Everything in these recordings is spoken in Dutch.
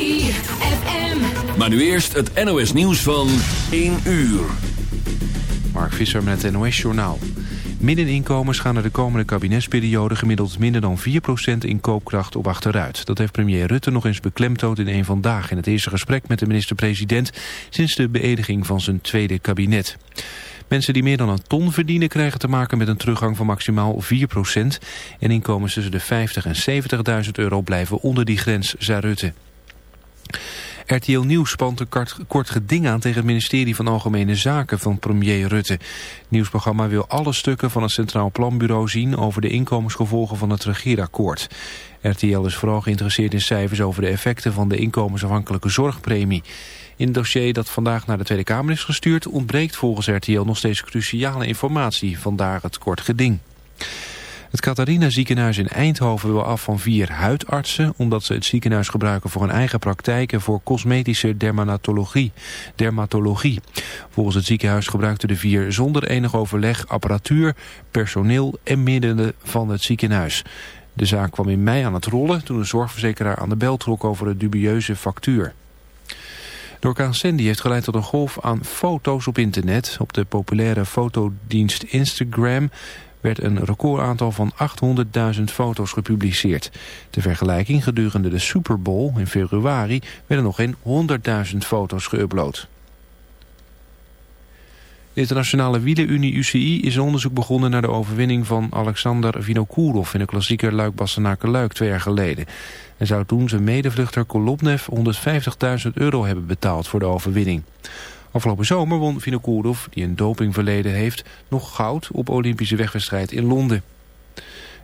ZFM. Maar nu eerst het NOS nieuws van 1 uur. Mark Visser met het NOS Journaal. Middeninkomens gaan er de komende kabinetsperiode gemiddeld minder dan 4% in koopkracht op achteruit. Dat heeft premier Rutte nog eens beklemtoond in een vandaag in het eerste gesprek met de minister-president sinds de beëdiging van zijn tweede kabinet. Mensen die meer dan een ton verdienen krijgen te maken met een teruggang van maximaal 4%. En inkomens tussen de 50 en 70.000 euro blijven onder die grens, zei Rutte. RTL Nieuws spant een kort, kort geding aan tegen het ministerie van Algemene Zaken van premier Rutte. Het nieuwsprogramma wil alle stukken van het Centraal Planbureau zien over de inkomensgevolgen van het regeerakkoord. RTL is vooral geïnteresseerd in cijfers over de effecten van de inkomensafhankelijke zorgpremie. In het dossier dat vandaag naar de Tweede Kamer is gestuurd ontbreekt volgens RTL nog steeds cruciale informatie, vandaar het kort geding. Het Catharina ziekenhuis in Eindhoven wil af van vier huidartsen... omdat ze het ziekenhuis gebruiken voor een eigen praktijk... en voor cosmetische dermatologie. dermatologie. Volgens het ziekenhuis gebruikten de vier zonder enig overleg... apparatuur, personeel en middelen van het ziekenhuis. De zaak kwam in mei aan het rollen... toen een zorgverzekeraar aan de bel trok over de dubieuze factuur. De Sandy heeft geleid tot een golf aan foto's op internet. Op de populaire fotodienst Instagram werd een recordaantal van 800.000 foto's gepubliceerd. Ter vergelijking gedurende de Super Bowl in februari werden nog geen 100.000 foto's geüpload. De internationale wielenunie UCI is een onderzoek begonnen naar de overwinning van Alexander Vinokourov in de klassieker Luik-Bastenaken-Luik twee jaar geleden. Hij zou toen zijn medevluchter Kolobnev 150.000 euro hebben betaald voor de overwinning. Afgelopen zomer won Vinokourov, die een dopingverleden heeft, nog goud op Olympische wegwedstrijd in Londen.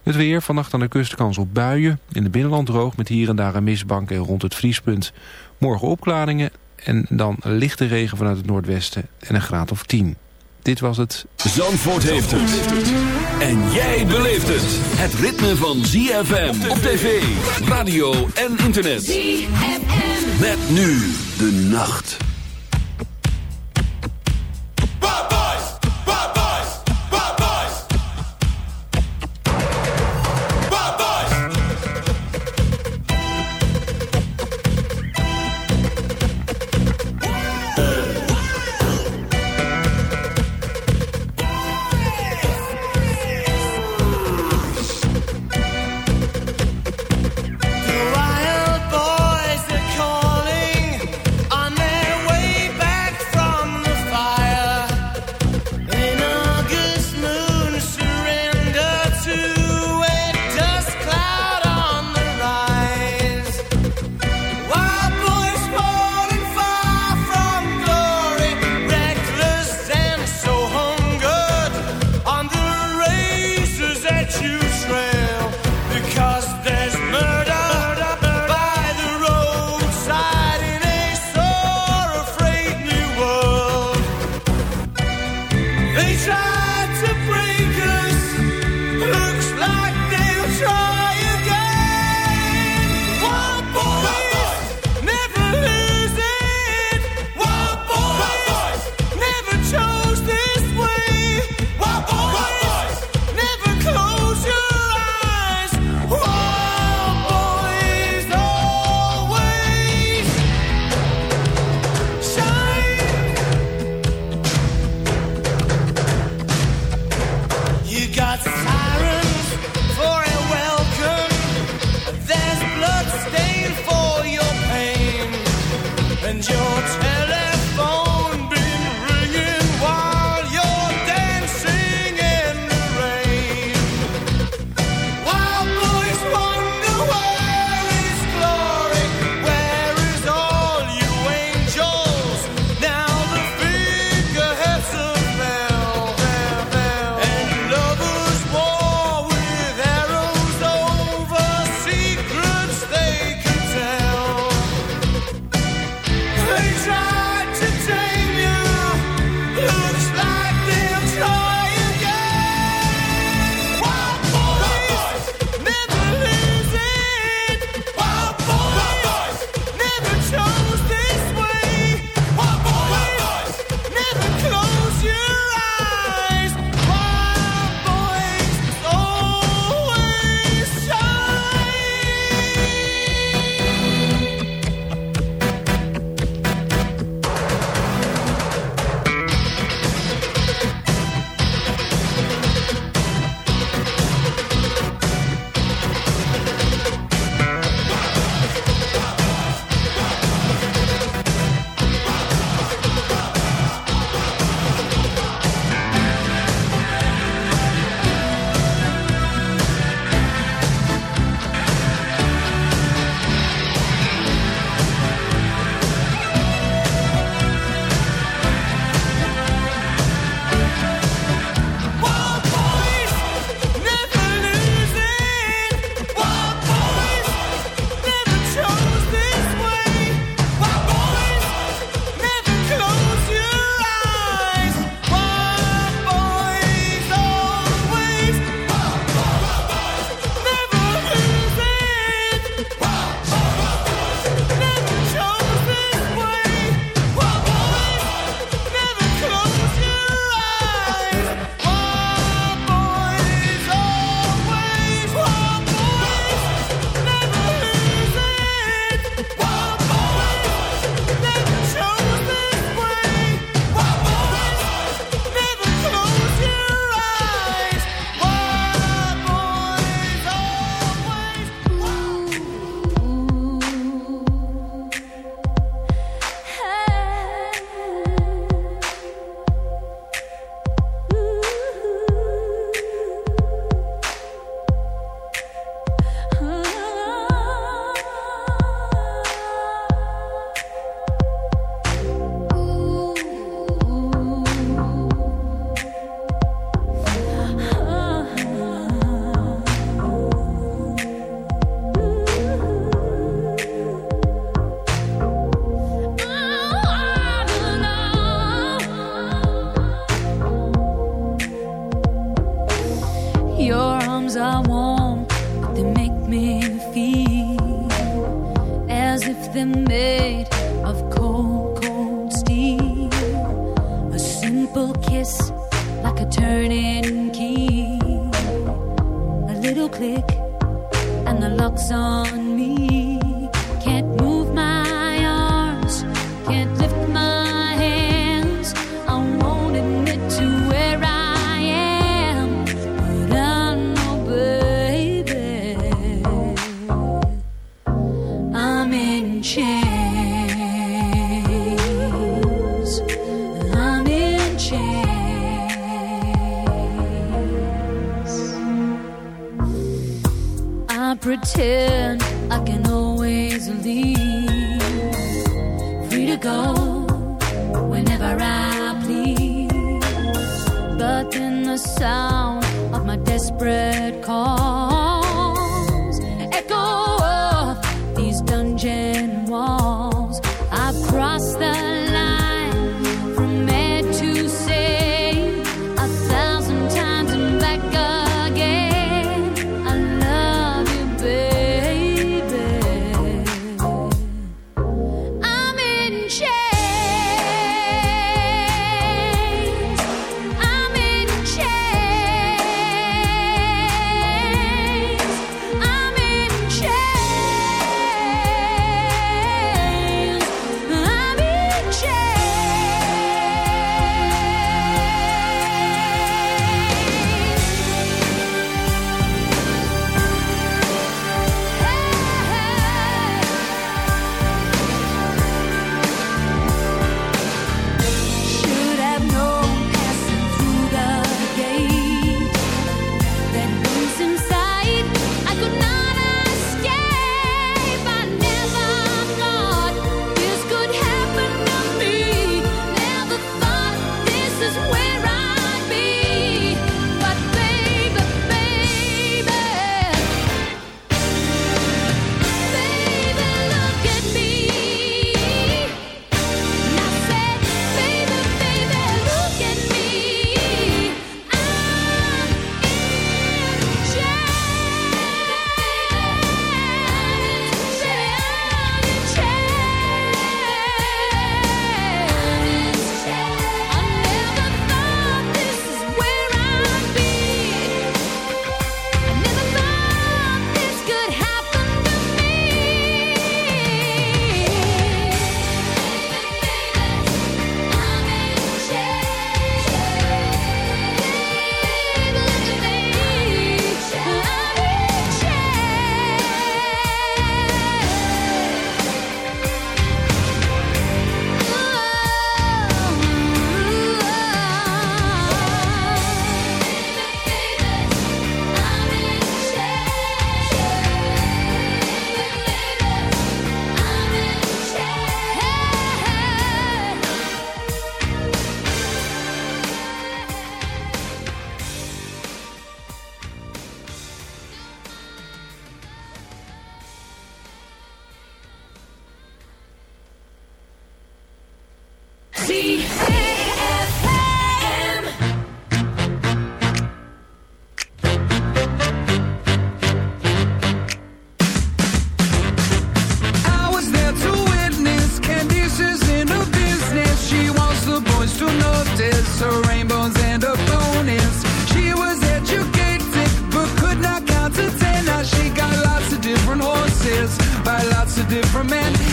Het weer, vannacht aan de kust kans op buien. In het binnenland droog met hier en daar een mistbank en rond het vriespunt. Morgen opklaringen en dan lichte regen vanuit het noordwesten en een graad of 10. Dit was het. Zandvoort heeft het. En jij beleeft het. Het ritme van ZFM op tv, radio en internet. ZFM. Met nu de nacht.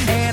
And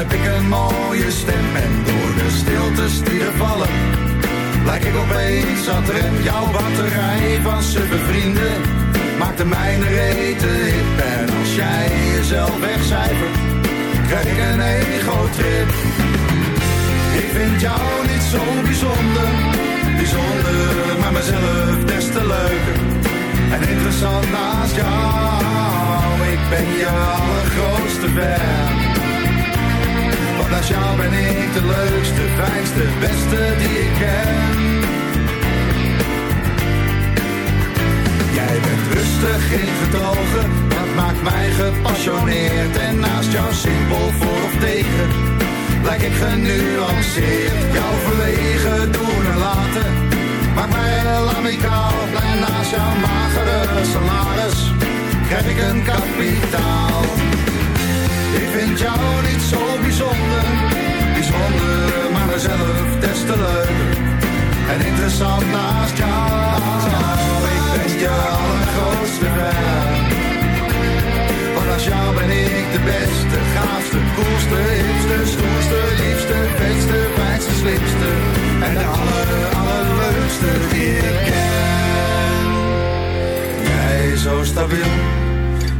heb ik een mooie stem en door de stilte die er vallen Lijk ik opeens dat in jouw batterij van suffe vrienden Maakt de mijne reten hip. En als jij jezelf wegcijfert Krijg ik een ego-trip. Ik vind jou niet zo bijzonder Bijzonder, maar mezelf des te leuker En interessant naast jou. Ik ben je allergrootste fan naast jou ben ik de leukste, fijnste, beste die ik ken. Jij bent rustig in getogen, dat maakt mij gepassioneerd. En naast jou simpel voor of tegen, lijk ik genuanceerd. Jouw verlegen doen en laten, maakt mij een lamikaal. En naast jouw magere salaris, krijg ik een kapitaal. Ik vind jou niet zo bijzonder, bijzonder, maar mezelf des te leuk. En interessant naast jou, ik ben je allergrootste fan. Want als jou ben ik de beste, gaafste, koelste, hipste, stoerste, liefste, beste, fijnste, slimste. En de aller, allerleukste die ik ken. Jij zo stabiel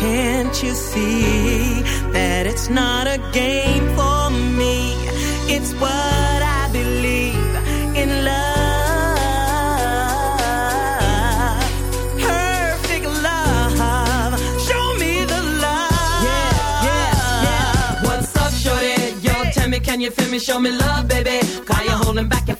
not you see that it's not a game for me. It's what I believe in love. Perfect love. Show me the love. Yeah, yeah, yeah. What's up, shorty? Yo, tell me, can you feel me? Show me love, baby. Cause you're holding back.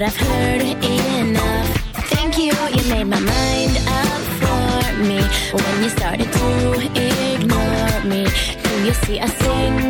but I've heard enough. Thank you, you made my mind up for me when you started to ignore me. Do you see I sing?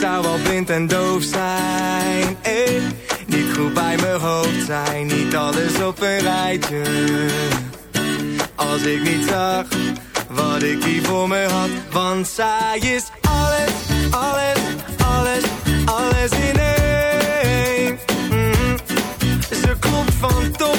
Zou wel blind en doof zijn, eh. Niet goed bij mijn hoofd zijn, niet alles op een rijtje. Als ik niet zag wat ik hier voor me had. Want zij is alles, alles, alles, alles in één. Mm Ze klopt van top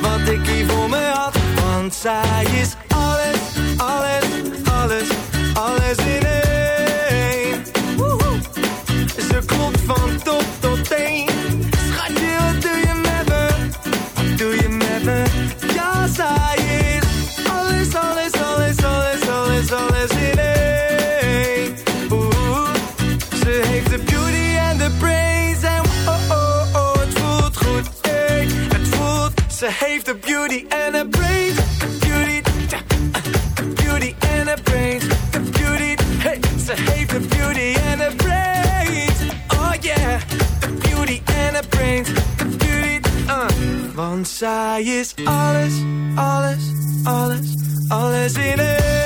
Wat ik hier voor me had. Want zij is beauty en de brains, de beauty, ja, de beauty en de brains, de beauty, hey. Ze heeft de beauty en de brains, oh yeah, de beauty en de brains, de beauty, uh. Want zij is alles, alles, alles, alles in één.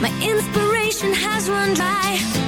My inspiration has run dry.